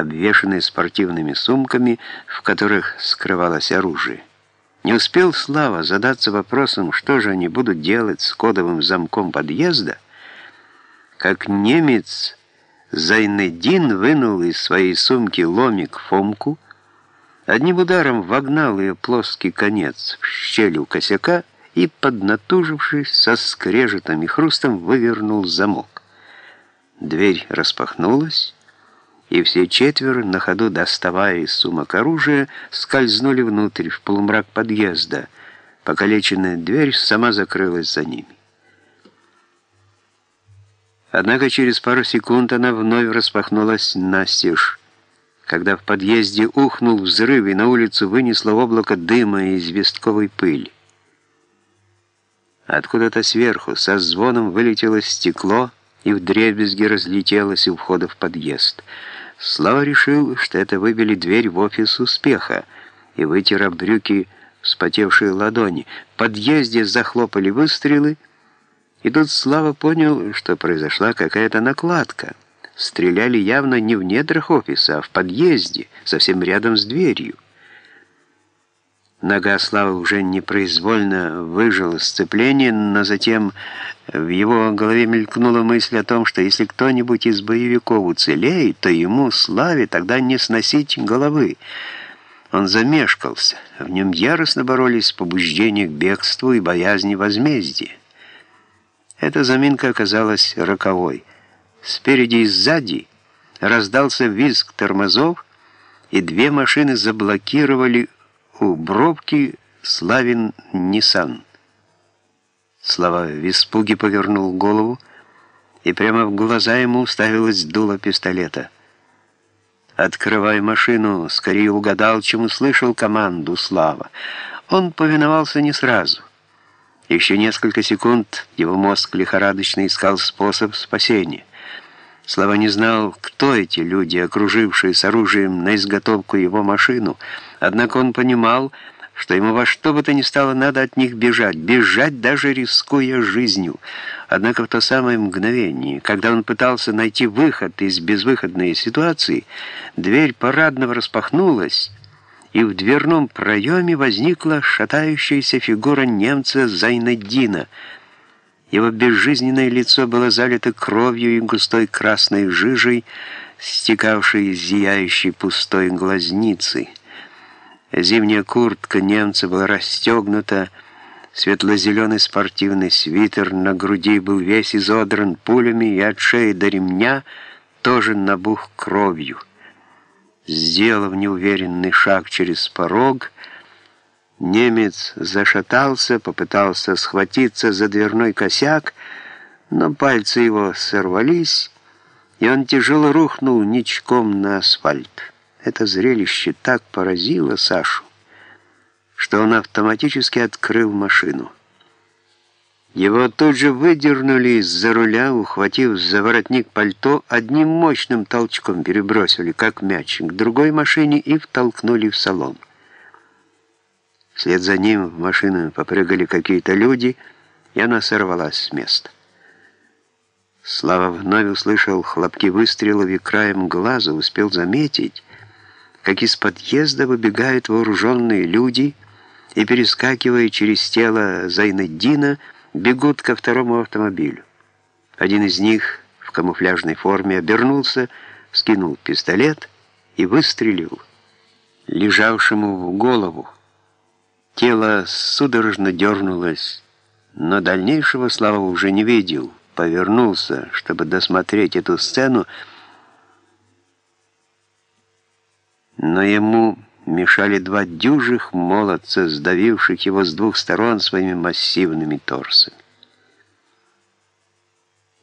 обвешанные спортивными сумками, в которых скрывалось оружие. Не успел Слава задаться вопросом, что же они будут делать с кодовым замком подъезда, как немец Зайнеддин вынул из своей сумки ломик Фомку, одним ударом вогнал ее плоский конец в щель у косяка и, поднатужившись, со скрежетом и хрустом вывернул замок. Дверь распахнулась, и все четверо, на ходу доставая из сумок оружие, скользнули внутрь, в полумрак подъезда. Покалеченная дверь сама закрылась за ними. Однако через пару секунд она вновь распахнулась настежь, когда в подъезде ухнул взрыв, и на улицу вынесло облако дыма и известковой пыли. Откуда-то сверху со звоном вылетело стекло и вдребезги разлетелось у входа в подъезд. Слава решил, что это выбили дверь в офис успеха, и, вытер об брюки вспотевшие ладони, в подъезде захлопали выстрелы, и тут Слава понял, что произошла какая-то накладка. Стреляли явно не в недрах офиса, а в подъезде, совсем рядом с дверью. Нога Славы уже непроизвольно выжила сцепление, но затем в его голове мелькнула мысль о том, что если кто-нибудь из боевиков уцелеет, то ему, Славе, тогда не сносить головы. Он замешкался, в нем яростно боролись побуждения к бегству и боязни возмездия. Эта заминка оказалась роковой. Спереди и сзади раздался визг тормозов, и две машины заблокировали у бровки Славин Ниссан. Слава в испуге повернул голову, и прямо в глаза ему уставилось дуло пистолета. «Открывай машину!» Скорее угадал, чем услышал команду Слава. Он повиновался не сразу. Еще несколько секунд его мозг лихорадочно искал способ спасения. Слава не знал, кто эти люди, окружившие с оружием на изготовку его машину, однако он понимал, что ему во что бы то ни стало надо от них бежать, бежать даже рискуя жизнью. Однако в то самое мгновение, когда он пытался найти выход из безвыходной ситуации, дверь парадного распахнулась, и в дверном проеме возникла шатающаяся фигура немца Зайнеддина — его безжизненное лицо было залито кровью и густой красной жижей, стекавшей из зияющей пустой глазницы. Зимняя куртка немца была расстегнута, светло-зеленый спортивный свитер на груди был весь изодран пулями и от шеи до ремня тоже набух кровью. Сделав неуверенный шаг через порог, Немец зашатался, попытался схватиться за дверной косяк, но пальцы его сорвались, и он тяжело рухнул ничком на асфальт. Это зрелище так поразило Сашу, что он автоматически открыл машину. Его тут же выдернули из-за руля, ухватив за воротник пальто, одним мощным толчком перебросили, как мяч, к другой машине и втолкнули в салон. Вслед за ним в машину попрыгали какие-то люди, и она сорвалась с места. Слава вновь услышал хлопки выстрелов и краем глаза успел заметить, как из подъезда выбегают вооруженные люди и, перескакивая через тело Зайнеддина, бегут ко второму автомобилю. Один из них в камуфляжной форме обернулся, скинул пистолет и выстрелил лежавшему в голову. Тело судорожно дернулось, но дальнейшего Слава уже не видел. Повернулся, чтобы досмотреть эту сцену, но ему мешали два дюжих молодца, сдавивших его с двух сторон своими массивными торсами.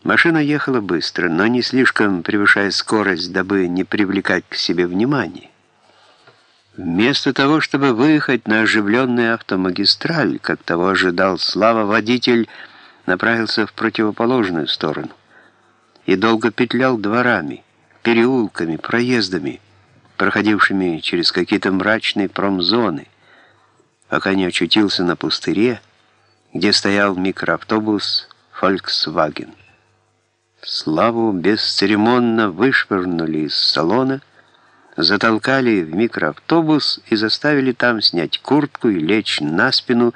Машина ехала быстро, но не слишком превышая скорость, дабы не привлекать к себе внимания. Вместо того, чтобы выехать на оживленную автомагистраль, как того ожидал Слава, водитель направился в противоположную сторону и долго петлял дворами, переулками, проездами, проходившими через какие-то мрачные промзоны, пока не очутился на пустыре, где стоял микроавтобус «Фольксваген». Славу бесцеремонно вышвырнули из салона, затолкали в микроавтобус и заставили там снять куртку и лечь на спину,